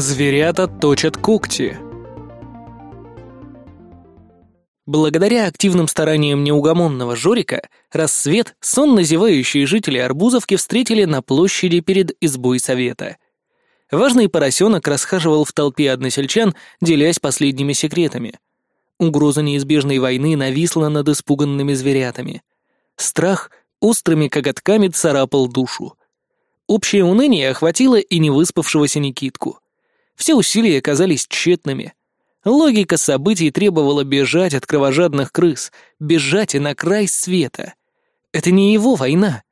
Зверята точат когти. Благодаря активным стараниям неугомонного Жорика, рассвет сонно зевающие жители Арбузовки встретили на площади перед избой совета. Важный поросенок расхаживал в толпе односельчан, делясь последними секретами. Угроза неизбежной войны нависла над испуганными зверятами. Страх острыми коготками царапал душу. Общее уныние охватило и невыспавшегося Никитку — все усилия казались тщетными. Логика событий требовала бежать от кровожадных крыс, бежать и на край света. Это не его война.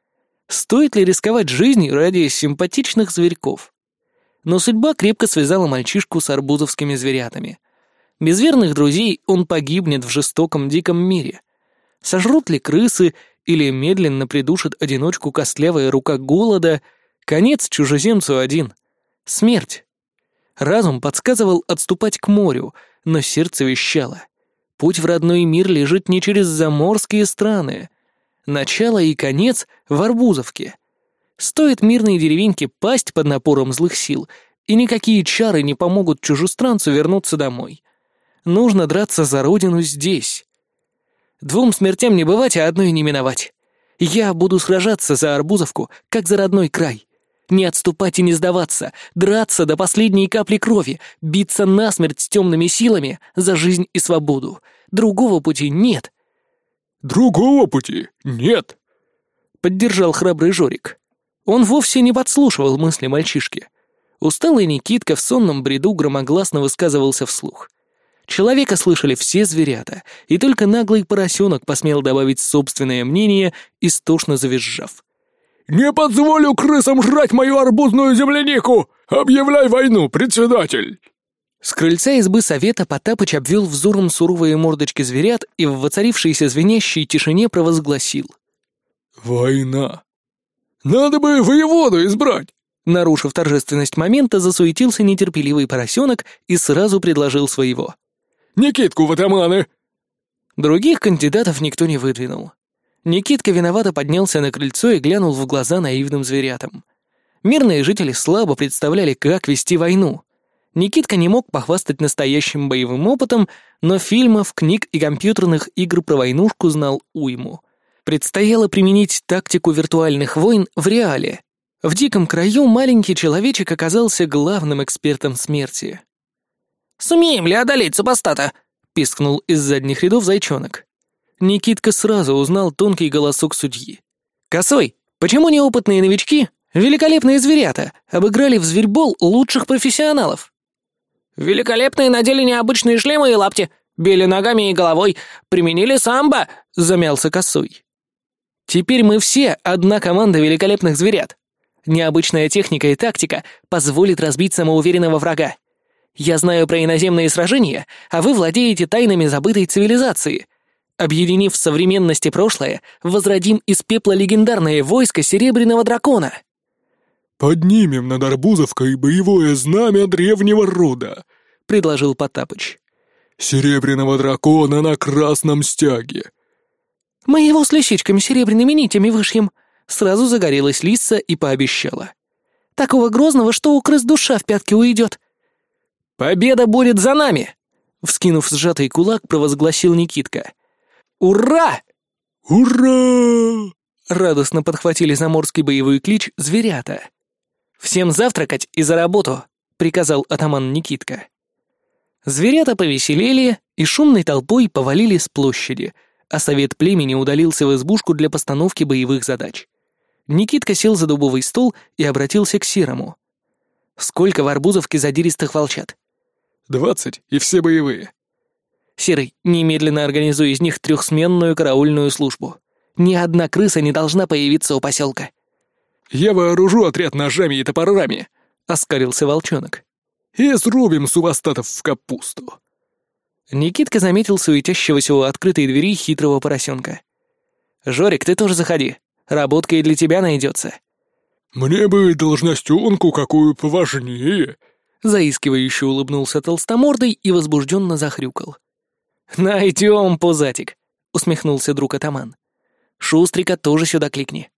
Стоит ли рисковать жизнью ради симпатичных зверьков? Но судьба крепко связала мальчишку с арбузовскими зверятами. Без верных друзей он погибнет в жестоком диком мире. Сожрут ли крысы или медленно придушит одиночку костлявая рука голода, конец чужеземцу один — смерть. Разум подсказывал отступать к морю, но сердце вещало. Путь в родной мир лежит не через заморские страны. Начало и конец в Арбузовке. Стоит мирной деревеньке пасть под напором злых сил, и никакие чары не помогут чужестранцу вернуться домой. Нужно драться за родину здесь. Двум смертям не бывать, а одной не миновать. Я буду сражаться за Арбузовку, как за родной край. Не отступать и не сдаваться, драться до последней капли крови, биться насмерть с темными силами за жизнь и свободу. Другого пути нет. «Другого пути нет», — поддержал храбрый Жорик. Он вовсе не подслушивал мысли мальчишки. Усталый Никитка в сонном бреду громогласно высказывался вслух. Человека слышали все зверята, и только наглый поросенок посмел добавить собственное мнение, истошно завизжав. «Не позволю крысам жрать мою арбузную землянику! Объявляй войну, председатель!» С крыльца избы совета Потапыч обвел взором суровые мордочки зверят и в воцарившейся звенящей тишине провозгласил. «Война! Надо бы воеводу избрать!» Нарушив торжественность момента, засуетился нетерпеливый поросенок и сразу предложил своего. «Никитку в атаманы!» Других кандидатов никто не выдвинул. Никитка виновато поднялся на крыльцо и глянул в глаза наивным зверятам. Мирные жители слабо представляли, как вести войну. Никитка не мог похвастать настоящим боевым опытом, но фильмов, книг и компьютерных игр про войнушку знал уйму. Предстояло применить тактику виртуальных войн в реале. В диком краю маленький человечек оказался главным экспертом смерти. «Сумеем ли одолеть супостата?» — пискнул из задних рядов зайчонок. Никитка сразу узнал тонкий голосок судьи. «Косой, почему неопытные новички, великолепные зверята, обыграли в зверьбол лучших профессионалов?» «Великолепные надели необычные шлемы и лапти, били ногами и головой, применили самбо», — замялся Косой. «Теперь мы все одна команда великолепных зверят. Необычная техника и тактика позволит разбить самоуверенного врага. Я знаю про иноземные сражения, а вы владеете тайнами забытой цивилизации. Объединив современность и прошлое, возродим из пепла легендарное войско Серебряного Дракона. «Поднимем над Арбузовкой боевое знамя древнего рода», — предложил Потапыч. «Серебряного дракона на красном стяге». «Мы его с лисичками серебряными нитями вышьем», — сразу загорелась Лиса и пообещала. «Такого грозного, что у крыс душа в пятки уйдет». «Победа будет за нами!» — вскинув сжатый кулак, провозгласил Никитка. Ура!» «Ура!» — радостно подхватили заморский боевой клич зверята. «Всем завтракать и за работу!» — приказал атаман Никитка. Зверята повеселели и шумной толпой повалили с площади, а совет племени удалился в избушку для постановки боевых задач. Никитка сел за дубовый стол и обратился к Серому. «Сколько в Арбузовке задиристых волчат?» «Двадцать, и все боевые. Серый, немедленно организуй из них трехсменную караульную службу. Ни одна крыса не должна появиться у поселка. «Я вооружу отряд ножами и топорами», — оскарился волчонок. «И срубим сувостатов в капусту». Никитка заметил суетящегося у открытой двери хитрого поросенка. «Жорик, ты тоже заходи. Работка и для тебя найдется». «Мне бы должностенку какую поважнее», — заискивающе улыбнулся толстомордой и возбужденно захрюкал. «Найдем, пузатик», — усмехнулся друг атаман. «Шустрика тоже сюда кликни».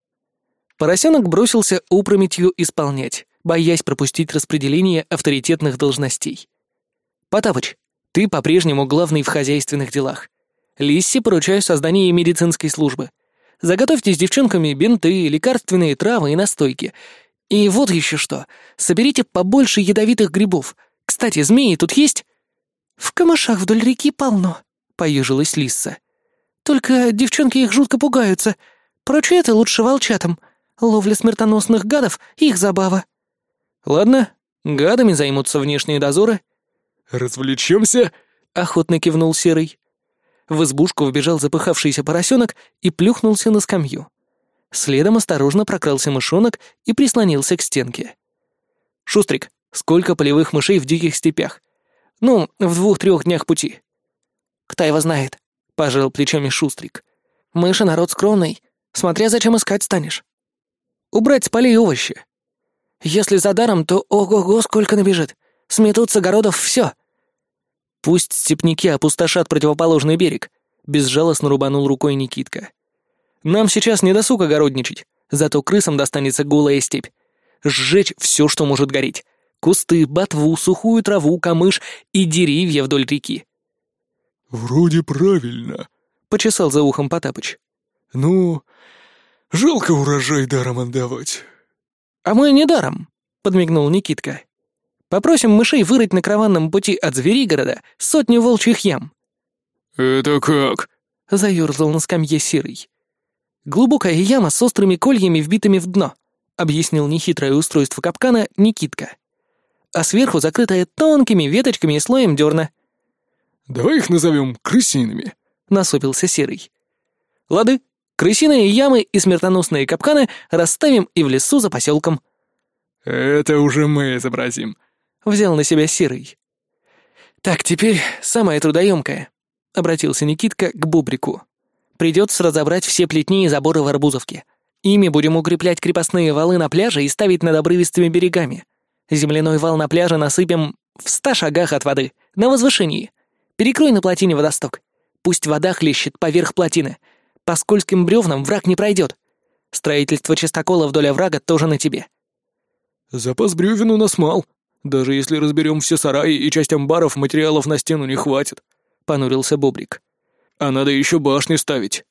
Поросенок бросился опрометью исполнять, боясь пропустить распределение авторитетных должностей. «Потапыч, ты по-прежнему главный в хозяйственных делах. Лисси поручаю создание медицинской службы. Заготовьте с девчонками бинты, лекарственные травы и настойки. И вот еще что. Соберите побольше ядовитых грибов. Кстати, змеи тут есть?» «В камышах вдоль реки полно», — поежилась Лисса. «Только девчонки их жутко пугаются. Поручи это лучше волчатам. Ловля смертоносных гадов — их забава». «Ладно, гадами займутся внешние дозоры». «Развлечемся?» — охотно кивнул Серый. В избушку вбежал запыхавшийся поросенок и плюхнулся на скамью. Следом осторожно прокрался мышонок и прислонился к стенке. «Шустрик, сколько полевых мышей в диких степях? Ну, в двух-трех днях пути». «Кто его знает?» — пожал плечами Шустрик. «Мыши народ скромный, смотря зачем искать станешь». «Убрать с полей овощи». «Если за даром, то ого-го сколько набежит. Сметут с огородов все. «Пусть степняки опустошат противоположный берег», — безжалостно рубанул рукой Никитка. «Нам сейчас не досуг огородничать, зато крысам достанется голая степь. Сжечь все, что может гореть. Кусты, ботву, сухую траву, камыш и деревья вдоль реки». «Вроде правильно», — почесал за ухом Потапыч. «Ну, жалко урожай даром отдавать». «А мы не даром», — подмигнул Никитка. Попросим мышей вырыть на караванном пути от Зверигорода сотню волчьих ям». «Это как?» — заёрзал на скамье серый. «Глубокая яма с острыми кольями, вбитыми в дно», — объяснил нехитрое устройство капкана Никитка. «А сверху закрытая тонкими веточками и слоем дерна». «Давай их назовем крысиными», — насупился серый. «Лады, крысиные ямы и смертоносные капканы расставим и в лесу за поселком». «Это уже мы изобразим», взял на себя Серый. «Так, теперь самое трудоемкое», — обратился Никитка к Бубрику. «Придется разобрать все плетни и заборы в Арбузовке. Ими будем укреплять крепостные валы на пляже и ставить над обрывистыми берегами. Земляной вал на пляже насыпем в ста шагах от воды, на возвышении. Перекрой на плотине водосток. Пусть вода хлещет поверх плотины. По скользким бревнам враг не пройдет. Строительство чистокола вдоль оврага тоже на тебе». «Запас бревен у нас мал», даже если разберем все сараи и часть амбаров, материалов на стену не хватит», — понурился Бобрик. «А надо еще башни ставить».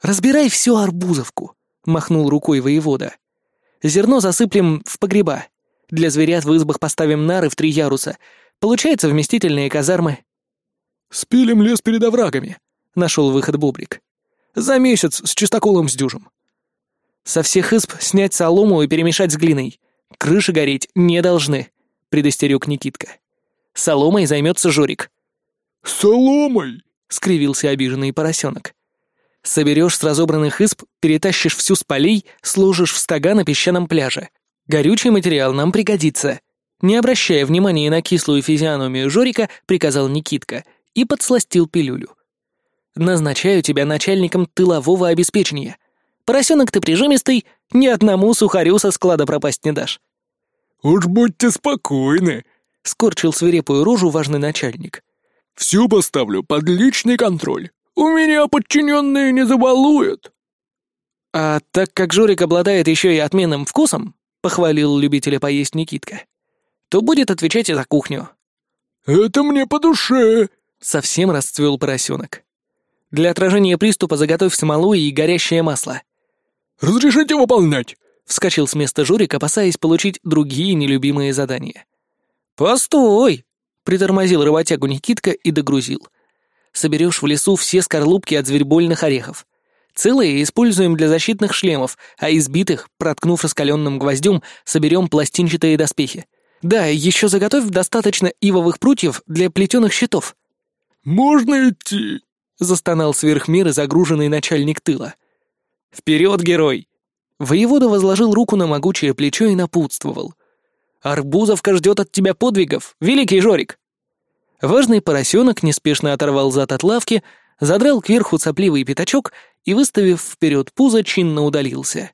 «Разбирай всю арбузовку», — махнул рукой воевода. «Зерно засыплем в погреба. Для зверят в избах поставим нары в три яруса. Получается вместительные казармы». «Спилим лес перед оврагами», — нашел выход Бобрик. «За месяц с чистоколом сдюжим». «Со всех изб снять солому и перемешать с глиной. Крыши гореть не должны», — предостерег Никитка. «Соломой займется Жорик». «Соломой?» — скривился обиженный поросенок. «Соберешь с разобранных исп, перетащишь всю с полей, сложишь в стога на песчаном пляже. Горючий материал нам пригодится». Не обращая внимания на кислую физиономию Жорика, приказал Никитка и подсластил пилюлю. «Назначаю тебя начальником тылового обеспечения. Поросенок ты прижимистый, ни одному сухарю со склада пропасть не дашь. «Уж будьте спокойны», — скорчил свирепую рожу важный начальник. «Всю поставлю под личный контроль. У меня подчиненные не забалуют». «А так как Жорик обладает еще и отменным вкусом», — похвалил любителя поесть Никитка, «то будет отвечать и за кухню». «Это мне по душе», — совсем расцвел поросенок. «Для отражения приступа заготовь смолу и горящее масло». «Разрешите выполнять?» Вскочил с места Журик, опасаясь получить другие нелюбимые задания. «Постой!» — притормозил работягу Никитка и догрузил. «Соберешь в лесу все скорлупки от зверьбольных орехов. Целые используем для защитных шлемов, а избитых, проткнув раскаленным гвоздем, соберем пластинчатые доспехи. Да, еще заготовь достаточно ивовых прутьев для плетеных щитов». «Можно идти?» — застонал сверх меры загруженный начальник тыла. «Вперед, герой!» Воевода возложил руку на могучее плечо и напутствовал. «Арбузовка ждет от тебя подвигов, великий Жорик!» Важный поросенок неспешно оторвал зад от лавки, задрал кверху цапливый пятачок и, выставив вперед пузо, чинно удалился.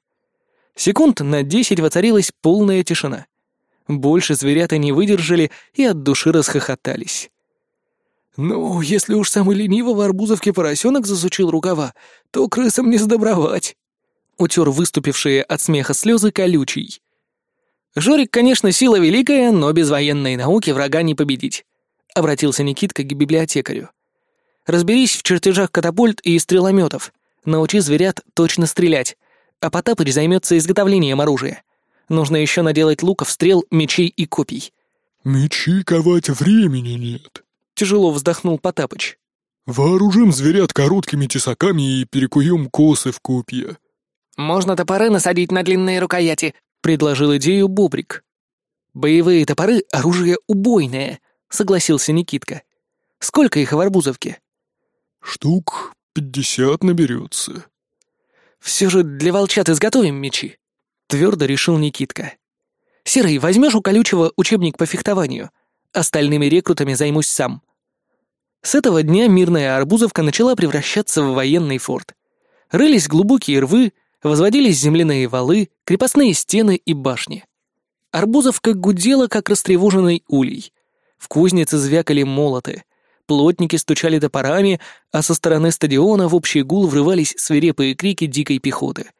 Секунд на десять воцарилась полная тишина. Больше зверята не выдержали и от души расхохотались. «Ну, если уж самый ленивый в арбузовке поросенок засучил рукава, то крысам не сдобровать», утер выступившие от смеха слезы колючий. «Жорик, конечно, сила великая, но без военной науки врага не победить», — обратился Никитка к библиотекарю. «Разберись в чертежах катапульт и стрелометов. Научи зверят точно стрелять, а Потапыч займется изготовлением оружия. Нужно еще наделать луков, стрел, мечей и копий». «Мечи ковать времени нет», — тяжело вздохнул Потапыч. «Вооружим зверят короткими тесаками и перекуем косы в копья». «Можно топоры насадить на длинные рукояти», — предложил идею Бобрик. «Боевые топоры — оружие убойное», — согласился Никитка. «Сколько их в Арбузовке?» «Штук пятьдесят наберется». «Все же для волчат изготовим мечи», — твердо решил Никитка. «Серый, возьмешь у колючего учебник по фехтованию? Остальными рекрутами займусь сам». С этого дня мирная Арбузовка начала превращаться в военный форт. Рылись глубокие рвы, возводились земляные валы, крепостные стены и башни. Арбузовка гудела, как растревоженный улей. В кузнице звякали молоты, плотники стучали топорами, а со стороны стадиона в общий гул врывались свирепые крики дикой пехоты.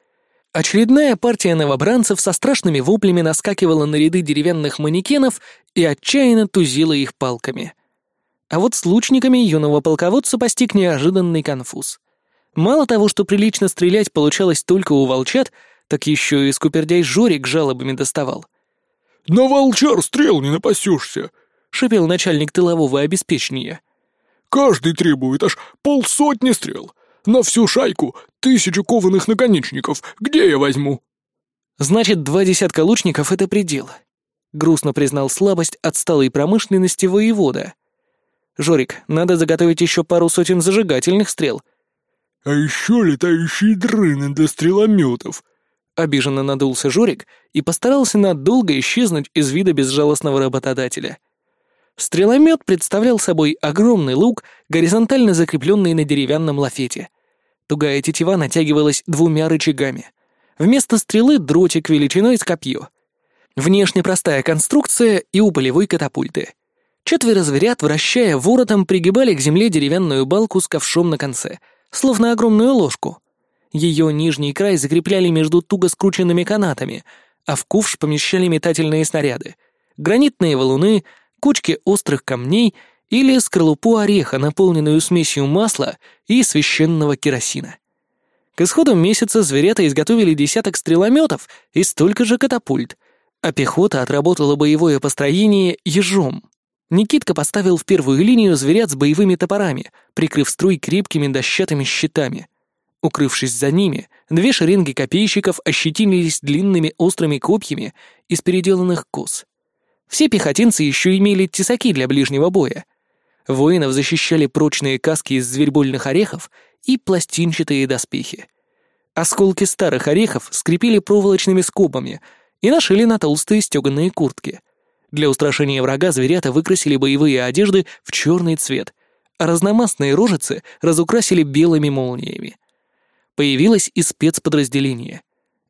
Очередная партия новобранцев со страшными воплями наскакивала на ряды деревянных манекенов и отчаянно тузила их палками. А вот с лучниками юного полководца постиг неожиданный конфуз. Мало того, что прилично стрелять получалось только у волчат, так еще и скупердяй Жорик жалобами доставал. «На волчар стрел не напасешься!» — шипел начальник тылового обеспечения. «Каждый требует аж полсотни стрел. На всю шайку тысячу кованых наконечников. Где я возьму?» «Значит, два десятка лучников — это предел», — грустно признал слабость отсталой промышленности воевода. «Жорик, надо заготовить еще пару сотен зажигательных стрел». «А еще летающие дрыны для стрелометов», Обиженно надулся Жорик и постарался надолго исчезнуть из вида безжалостного работодателя. Стреломет представлял собой огромный лук, горизонтально закрепленный на деревянном лафете. Тугая тетива натягивалась двумя рычагами. Вместо стрелы дротик величиной с копье. Внешне простая конструкция и у полевой катапульты. Четверо зверят, вращая воротом, пригибали к земле деревянную балку с ковшом на конце, словно огромную ложку. Ее нижний край закрепляли между туго скрученными канатами, а в ковш помещали метательные снаряды, гранитные валуны, кучки острых камней или скорлупу ореха, наполненную смесью масла и священного керосина. К исходу месяца зверята изготовили десяток стрелометов и столько же катапульт, а пехота отработала боевое построение ежом. Никитка поставил в первую линию зверят с боевыми топорами, прикрыв струй крепкими дощатыми щитами. Укрывшись за ними, две шеренги копейщиков ощетинились длинными острыми копьями из переделанных кос. Все пехотинцы еще имели тесаки для ближнего боя. Воинов защищали прочные каски из зверьбольных орехов и пластинчатые доспехи. Осколки старых орехов скрепили проволочными скобами и нашили на толстые стеганые куртки. Для устрашения врага зверята выкрасили боевые одежды в черный цвет, а разномастные рожицы разукрасили белыми молниями появилось и спецподразделение.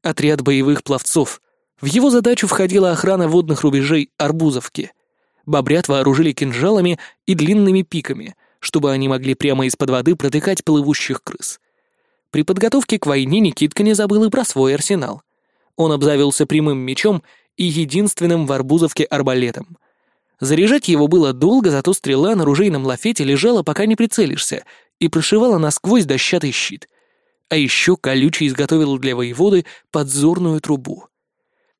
Отряд боевых пловцов. В его задачу входила охрана водных рубежей Арбузовки. Бобрят вооружили кинжалами и длинными пиками, чтобы они могли прямо из-под воды протыкать плывущих крыс. При подготовке к войне Никитка не забыл и про свой арсенал. Он обзавелся прямым мечом и единственным в Арбузовке арбалетом. Заряжать его было долго, зато стрела на ружейном лафете лежала, пока не прицелишься, и прошивала насквозь дощатый щит. А еще колючий изготовил для воеводы подзорную трубу.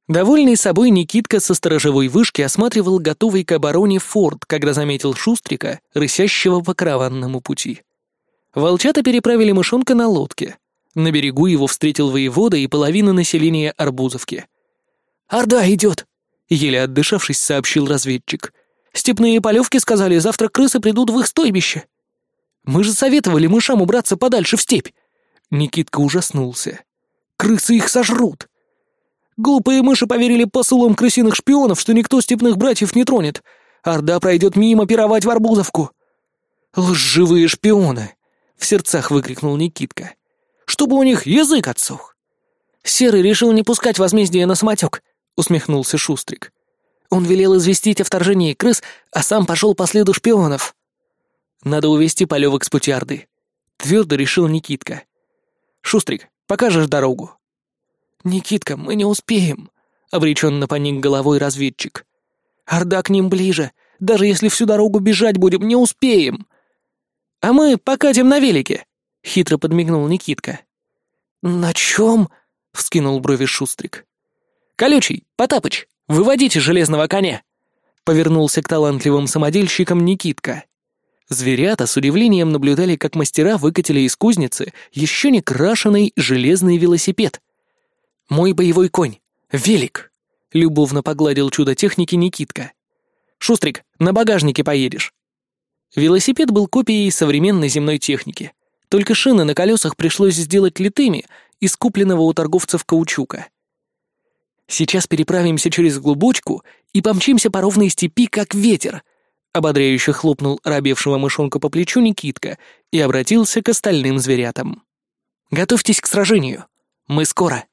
Довольный собой Никитка со сторожевой вышки осматривал готовый к обороне форт, когда заметил Шустрика, рысящего по караванному пути. Волчата переправили мышонка на лодке. На берегу его встретил воевода и половина населения Арбузовки. «Орда идет!» — еле отдышавшись, сообщил разведчик. «Степные полевки сказали, завтра крысы придут в их стойбище». «Мы же советовали мышам убраться подальше в степь!» Никитка ужаснулся. «Крысы их сожрут!» Глупые мыши поверили посулам крысиных шпионов, что никто степных братьев не тронет. Орда пройдет мимо пировать в Арбузовку. «Лживые шпионы!» — в сердцах выкрикнул Никитка. «Чтобы у них язык отсох!» «Серый решил не пускать возмездие на самотек», — усмехнулся Шустрик. «Он велел известить о вторжении крыс, а сам пошел по следу шпионов». «Надо увести полевок с пути Орды», — твердо решил Никитка. «Шустрик, покажешь дорогу?» «Никитка, мы не успеем», —— обреченно поник головой разведчик. «Орда к ним ближе. Даже если всю дорогу бежать будем, не успеем». «А мы покатим на велике», — хитро подмигнул Никитка. «На чем?» — вскинул брови Шустрик. «Колючий, Потапыч, выводите железного коня!» Повернулся к талантливым самодельщикам Никитка. Зверята с удивлением наблюдали, как мастера выкатили из кузницы еще не крашеный железный велосипед. «Мой боевой конь! Велик!» — любовно погладил чудо техники Никитка. «Шустрик, на багажнике поедешь!» Велосипед был копией современной земной техники, только шины на колесах пришлось сделать литыми из купленного у торговцев каучука. Сейчас переправимся через глубочку и помчимся по ровной степи, как ветер», — ободряюще хлопнул оробевшего мышонка по плечу Никитка и обратился к остальным зверятам. «Готовьтесь к сражению. Мы скоро».